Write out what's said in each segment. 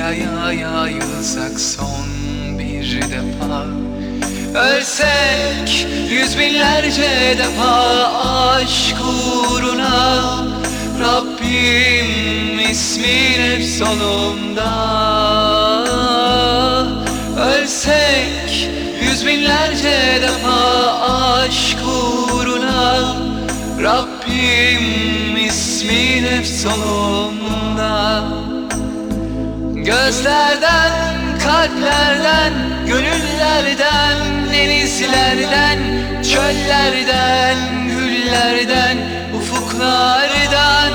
dünyaya yayılsak son bir defa. Ölsek yüz binlerce defa aşk uğruna. Rabbim ismin hep sonumda Ölsek yüz binlerce defa aşk uğruna. Rabbim ismin hep sonumda Gözlerden, kalplerden, gönüllerden, denizlerden, çöllerden, güllerden, ufuklardan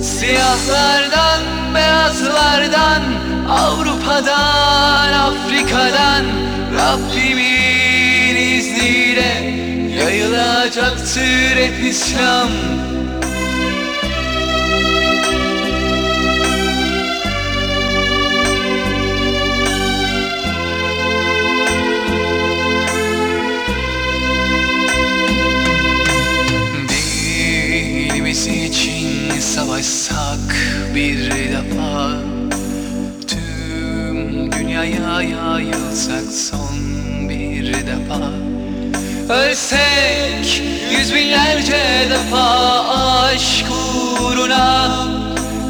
Siyahlardan, beyazlardan, Avrupa'dan, Afrika'dan Rabbimin izniyle yayılacaktır hep İslam savaşsak bir defa Tüm dünyaya yayılsak son bir defa. Ölsek yüz binlerce defa aşk uğruna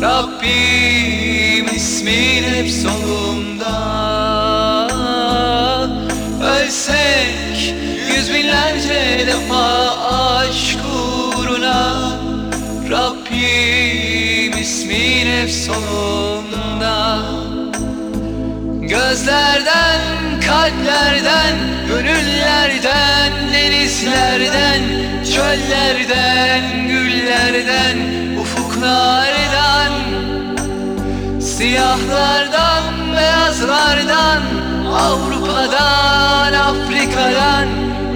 Rabbim ismin hep solumda Ölsek yüz binlerce defa aşk uğruna Rabbim ismin hep solumda Gözlerden, kalplerden, gönüllerden, denizlerden, çöllerden, güllerden, ufuklardan Siyahlardan, beyazlardan, Avrupa'dan, Afrika'dan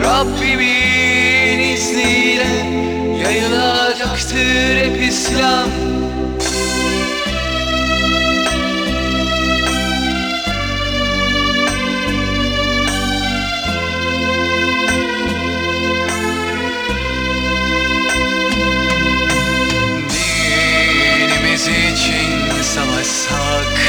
Rabbimin izniyle Güldür hep İslam. Dinimiz için savaşsak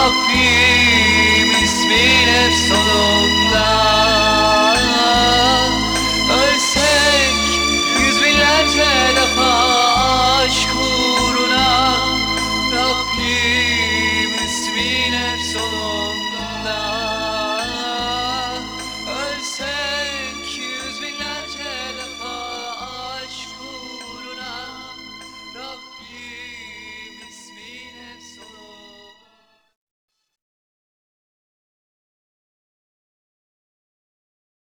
Rabbim ismin hep sonunda.